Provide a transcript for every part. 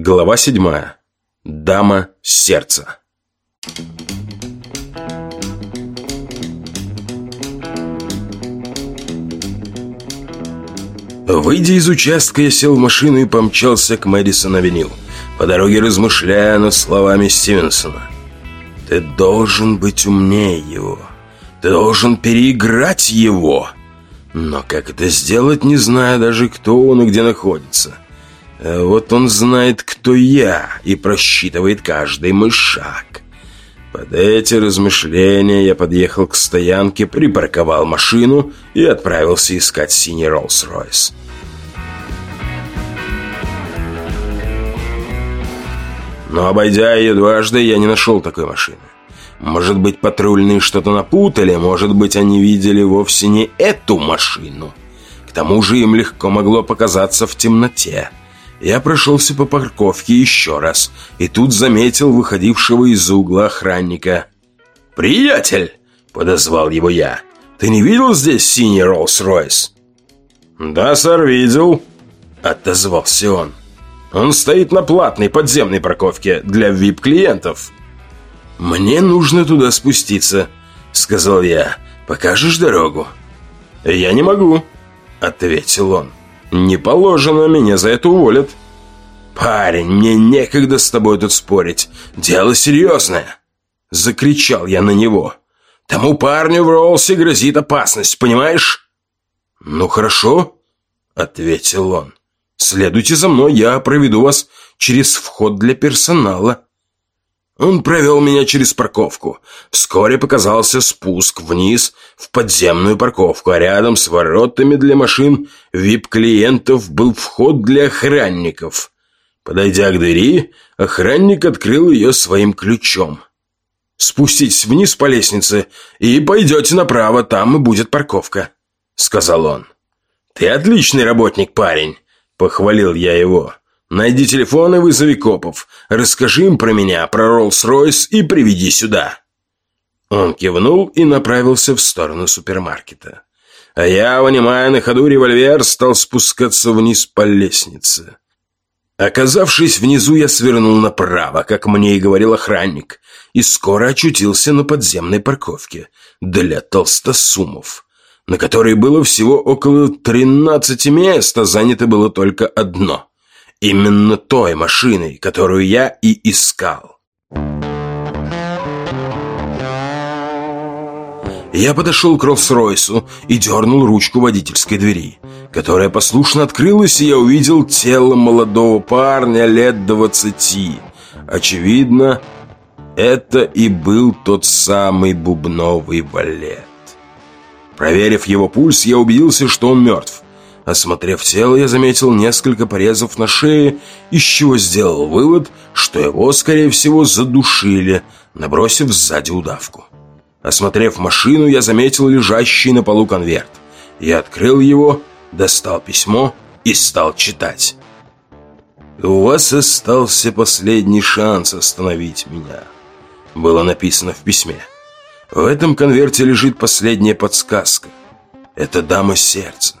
Глава седьмая. Дама сердца. Выйдя из участка, я сел в машину и помчался к Мэдисон-авеню, по дороге размышляя над словами Стивенсона. «Ты должен быть умнее его. Ты должен переиграть его. Но как это сделать, не зная даже, кто он и где находится. А вот он знает, кто я, и просчитывает каждый мой шаг». Под эти размышления я подъехал к стоянке, припарковал машину и отправился искать синий Роллс-Ройс. Но обойдя ее дважды, я не нашел такой машины. Может быть, патрульные что-то напутали, может быть, они видели вовсе не эту машину. К тому же им легко могло показаться в темноте. Я прошелся по парковке еще раз, и тут заметил выходившего из угла охранника. «Приятель!» – подозвал его я. «Ты не видел здесь синий Роллс-Ройс?» «Да, сэр, видел», – отозвался он. «Он стоит на платной подземной парковке для VIP-клиентов». «Мне нужно туда спуститься», — сказал я. «Покажешь дорогу?» «Я не могу», — ответил он. «Не положено, меня за это уволят». «Парень, мне некогда с тобой тут спорить. Дело серьезное!» Закричал я на него. «Тому парню в Роллсе грозит опасность, понимаешь?» «Ну хорошо», — ответил он. «Следуйте за мной, я проведу вас через вход для персонала». Он провел меня через парковку. Вскоре показался спуск вниз в подземную парковку, а рядом с воротами для машин вип-клиентов был вход для охранников. Подойдя к двери, охранник открыл ее своим ключом. «Спуститесь вниз по лестнице и пойдете направо, там и будет парковка», — сказал он. «Ты отличный работник, парень», — похвалил я его. Найди телефон и вызови копов. Расскажи им про меня, про Роллс-Ройс и приведи сюда». Он кивнул и направился в сторону супермаркета. А я, вынимая на ходу револьвер, стал спускаться вниз по лестнице. Оказавшись внизу, я свернул направо, как мне и говорил охранник, и скоро очутился на подземной парковке для толстосумов, на которой было всего около 13 мест, а занято было только одно. Именно той машиной, которую я и искал. Я подошел к Роллс-Ройсу и дернул ручку водительской двери, которая послушно открылась, и я увидел тело молодого парня лет двадцати. Очевидно, это и был тот самый бубновый валет. Проверив его пульс, я убедился, что он мертв. Осмотрев тело, я заметил несколько порезов на шее, из чего сделал вывод, что его, скорее всего, задушили, набросив сзади удавку. Осмотрев машину, я заметил лежащий на полу конверт. Я открыл его, достал письмо и стал читать. «У вас остался последний шанс остановить меня», — было написано в письме. В этом конверте лежит последняя подсказка. Это дама сердца.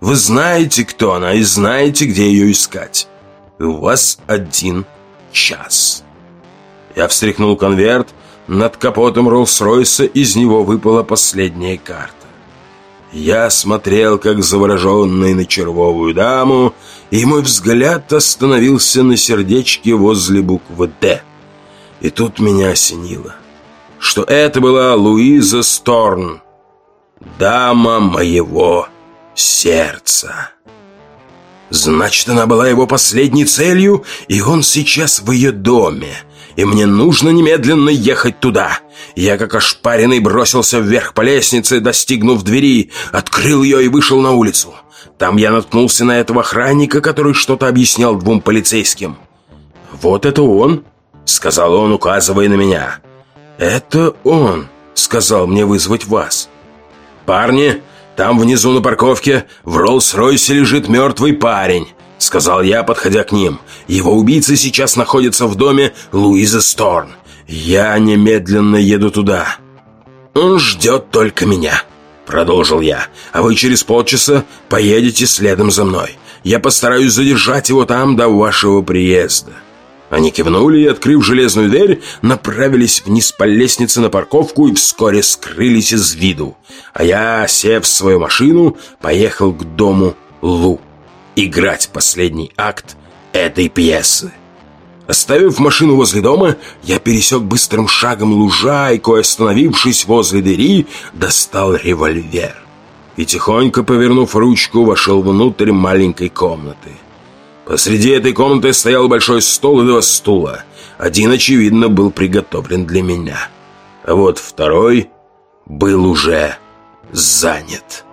Вы знаете, кто она, и знаете, где ее искать. у вас один час. Я встряхнул конверт. Над капотом Роллс-Ройса из него выпала последняя карта. Я смотрел, как завороженный на червовую даму, и мой взгляд остановился на сердечке возле буквы «Д». И тут меня осенило, что это была Луиза Сторн, дама моего сердца. Значит, она была его последней целью, и он сейчас в ее доме. И мне нужно немедленно ехать туда. Я, как ошпаренный, бросился вверх по лестнице, достигнув двери, открыл ее и вышел на улицу. Там я наткнулся на этого охранника, который что-то объяснял двум полицейским. «Вот это он», — сказал он, указывая на меня. «Это он», — сказал мне вызвать вас. «Парни, там внизу на парковке в Роллс-Ройсе лежит мертвый парень», — сказал я, подходя к ним. «Его убийца сейчас находится в доме Луизы Сторн. Я немедленно еду туда». «Он ждет только меня», — продолжил я. «А вы через полчаса поедете следом за мной. я постараюсь задержать его там до вашего приезда». Они кивнули и, открыв железную дверь, направились вниз по лестнице на парковку и вскоре скрылись из виду. А я, сев в свою машину, поехал к дому Лу играть последний акт этой пьесы. Оставив машину возле дома, я пересек быстрым шагом лужайку и, остановившись возле двери, достал револьвер. И тихонько, повернув ручку, вошел внутрь маленькой комнаты. Посреди этой комнаты стоял большой стол и два стула. Один, очевидно, был приготовлен для меня. А вот второй был уже занят.